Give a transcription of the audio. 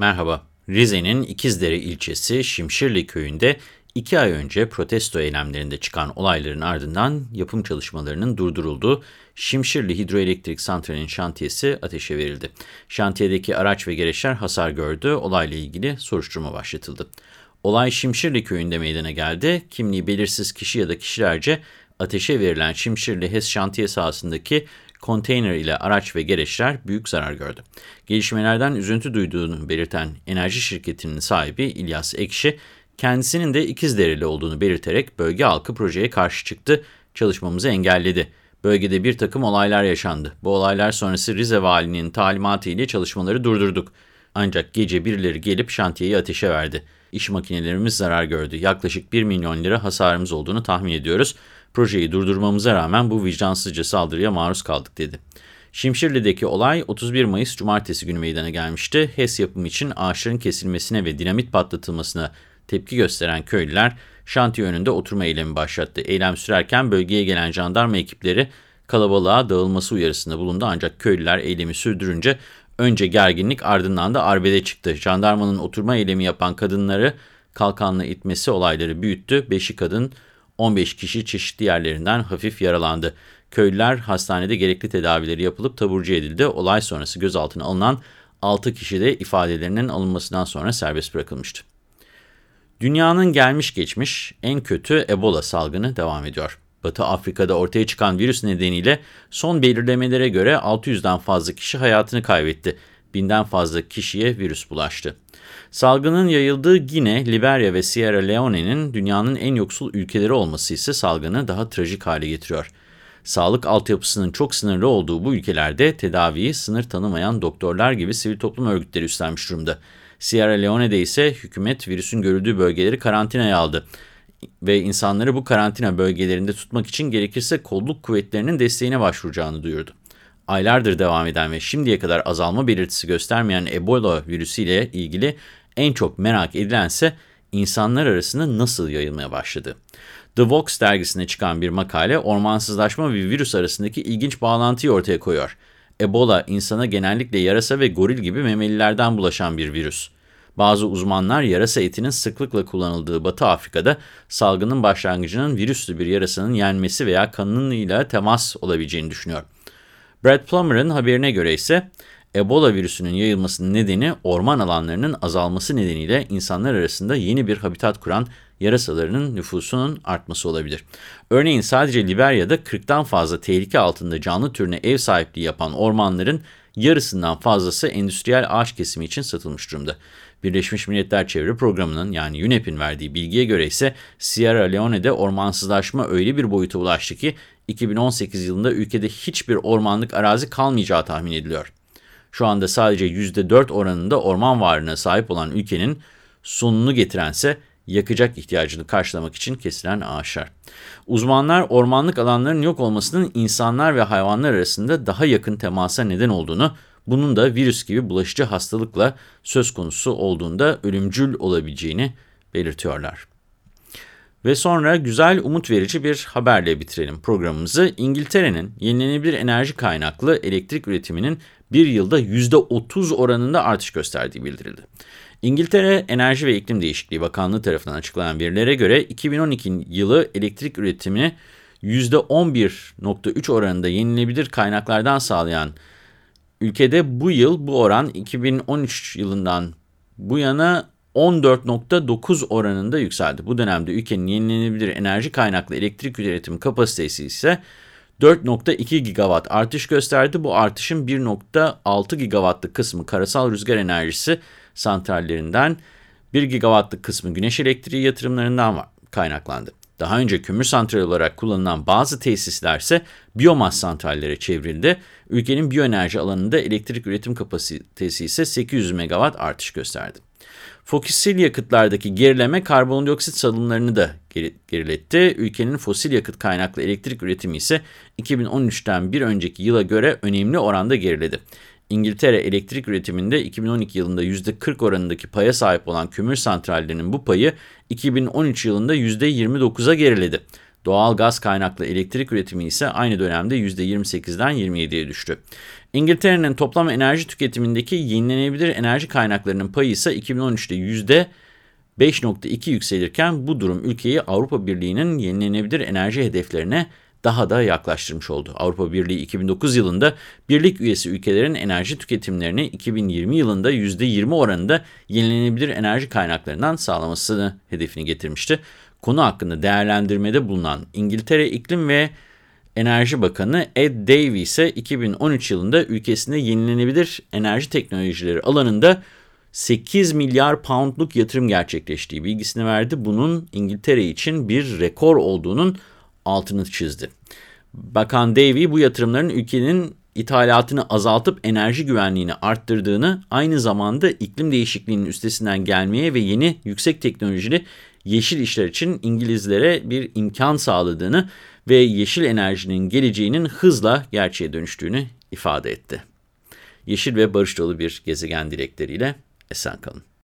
Merhaba. Rize'nin İkizdere ilçesi Şimşirli köyünde iki ay önce protesto eylemlerinde çıkan olayların ardından yapım çalışmalarının durdurulduğu Şimşirli Hidroelektrik Santrali'nin şantiyesi ateşe verildi. Şantiyedeki araç ve gereçler hasar gördü, olayla ilgili soruşturma başlatıldı. Olay Şimşirli köyünde meydana geldi. Kimliği belirsiz kişi ya da kişilerce ateşe verilen Şimşirli HES şantiye sahasındaki konteyner ile araç ve gereçler büyük zarar gördü. Gelişmelerden üzüntü duyduğunu belirten enerji şirketinin sahibi İlyas Ekşi, kendisinin de İkizdereli olduğunu belirterek bölge halkı projeye karşı çıktı, çalışmamızı engelledi. Bölgede bir takım olaylar yaşandı. Bu olaylar sonrası Rize Valinin talimatı ile çalışmaları durdurduk. Ancak gece birileri gelip şantiyeyi ateşe verdi. İş makinelerimiz zarar gördü. Yaklaşık 1 milyon lira hasarımız olduğunu tahmin ediyoruz. Projeyi durdurmamıza rağmen bu vicdansızca saldırıya maruz kaldık dedi. Şimşirli'deki olay 31 Mayıs Cumartesi günü meydana gelmişti. HES yapımı için ağaçların kesilmesine ve dinamit patlatılmasına tepki gösteren köylüler şantiye önünde oturma eylemi başlattı. Eylem sürerken bölgeye gelen jandarma ekipleri kalabalığa dağılması uyarısında bulundu ancak köylüler eylemi sürdürünce önce gerginlik ardından da arbede çıktı. Jandarmanın oturma eylemi yapan kadınları kalkanla itmesi olayları büyüttü. Beşi kadın 15 kişi çeşitli yerlerinden hafif yaralandı. Köylüler hastanede gerekli tedavileri yapılıp taburcu edildi. Olay sonrası gözaltına alınan 6 kişi de ifadelerinin alınmasından sonra serbest bırakılmıştı. Dünyanın gelmiş geçmiş en kötü Ebola salgını devam ediyor. Batı Afrika'da ortaya çıkan virüs nedeniyle son belirlemelere göre 600'den fazla kişi hayatını kaybetti. Binden fazla kişiye virüs bulaştı. Salgının yayıldığı Gine, Liberya ve Sierra Leone'nin dünyanın en yoksul ülkeleri olması ise salgını daha trajik hale getiriyor. Sağlık altyapısının çok sınırlı olduğu bu ülkelerde tedaviyi sınır tanımayan doktorlar gibi sivil toplum örgütleri üstlenmiş durumda. Sierra Leone'de ise hükümet virüsün görüldüğü bölgeleri karantinaya aldı ve insanları bu karantina bölgelerinde tutmak için gerekirse kolluk kuvvetlerinin desteğine başvuracağını duyurdu. Aylardır devam eden ve şimdiye kadar azalma belirtisi göstermeyen Ebola virüsüyle ilgili en çok merak edilense insanlar arasında nasıl yayılmaya başladı. The Vox dergisine çıkan bir makale ormansızlaşma ve virüs arasındaki ilginç bağlantıyı ortaya koyuyor. Ebola insana genellikle yarasa ve goril gibi memelilerden bulaşan bir virüs. Bazı uzmanlar yarasa etinin sıklıkla kullanıldığı Batı Afrika'da salgının başlangıcının virüslü bir yarasanın yenmesi veya kanınıyla temas olabileceğini düşünüyor. Brad Plummer'ın haberine göre ise Ebola virüsünün yayılmasının nedeni orman alanlarının azalması nedeniyle insanlar arasında yeni bir habitat kuran yarasalarının nüfusunun artması olabilir. Örneğin sadece Liberya'da 40'tan fazla tehlike altında canlı türüne ev sahipliği yapan ormanların yarısından fazlası endüstriyel ağaç kesimi için satılmış durumda. Birleşmiş Milletler Çevre Programı'nın yani UNEP'in verdiği bilgiye göre ise Sierra Leone'de ormansızlaşma öyle bir boyuta ulaştı ki 2018 yılında ülkede hiçbir ormanlık arazi kalmayacağı tahmin ediliyor. Şu anda sadece %4 oranında orman varlığına sahip olan ülkenin sonunu getirense yakacak ihtiyacını karşılamak için kesilen ağaçlar. Uzmanlar ormanlık alanların yok olmasının insanlar ve hayvanlar arasında daha yakın temasa neden olduğunu, bunun da virüs gibi bulaşıcı hastalıkla söz konusu olduğunda ölümcül olabileceğini belirtiyorlar. Ve sonra güzel, umut verici bir haberle bitirelim programımızı. İngiltere'nin yenilenebilir enerji kaynaklı elektrik üretiminin bir yılda %30 oranında artış gösterdiği bildirildi. İngiltere Enerji ve İklim Değişikliği Bakanlığı tarafından açıklanan verilere göre 2012 yılı elektrik üretimini %11.3 oranında yenilenebilir kaynaklardan sağlayan ülkede bu yıl bu oran 2013 yılından bu yana 14.9 oranında yükseldi. Bu dönemde ülkenin yenilenebilir enerji kaynaklı elektrik üretim kapasitesi ise 4.2 gigawatt artış gösterdi. Bu artışın 1.6 gigawattlık kısmı karasal rüzgar enerjisi santrallerinden, 1 gigawattlık kısmı güneş elektriği yatırımlarından kaynaklandı. Daha önce kömür santrali olarak kullanılan bazı tesisler ise biyomas santrallere çevrildi. Ülkenin biyoenerji alanında elektrik üretim kapasitesi ise 800 megawatt artış gösterdi. Fosil yakıtlardaki gerileme karbondioksit salımlarını da geriletti. Ülkenin fosil yakıt kaynaklı elektrik üretimi ise 2013'ten bir önceki yıla göre önemli oranda geriledi. İngiltere elektrik üretiminde 2012 yılında %40 oranındaki paya sahip olan kömür santrallerinin bu payı 2013 yılında %29'a geriledi. Doğal gaz kaynaklı elektrik üretimi ise aynı dönemde %28'den 27'ye düştü. İngiltere'nin toplam enerji tüketimindeki yenilenebilir enerji kaynaklarının payı ise 2013'te %5.2 yükselirken bu durum ülkeyi Avrupa Birliği'nin yenilenebilir enerji hedeflerine daha da yaklaştırmış oldu. Avrupa Birliği 2009 yılında birlik üyesi ülkelerin enerji tüketimlerini 2020 yılında %20 oranında yenilenebilir enerji kaynaklarından sağlamasını hedefini getirmişti. Konu hakkında değerlendirmede bulunan İngiltere İklim ve Enerji Bakanı Ed Davey ise 2013 yılında ülkesinde yenilenebilir enerji teknolojileri alanında 8 milyar poundluk yatırım gerçekleştiği bilgisini verdi. Bunun İngiltere için bir rekor olduğunun altını çizdi. Bakan Davey bu yatırımların ülkenin ithalatını azaltıp enerji güvenliğini arttırdığını, aynı zamanda iklim değişikliğinin üstesinden gelmeye ve yeni yüksek teknolojili yeşil işler için İngilizlere bir imkan sağladığını ve yeşil enerjinin geleceğinin hızla gerçeğe dönüştüğünü ifade etti. Yeşil ve barış dolu bir gezegen dilekleriyle esen kalın.